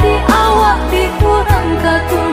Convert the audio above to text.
di awak dikurang katung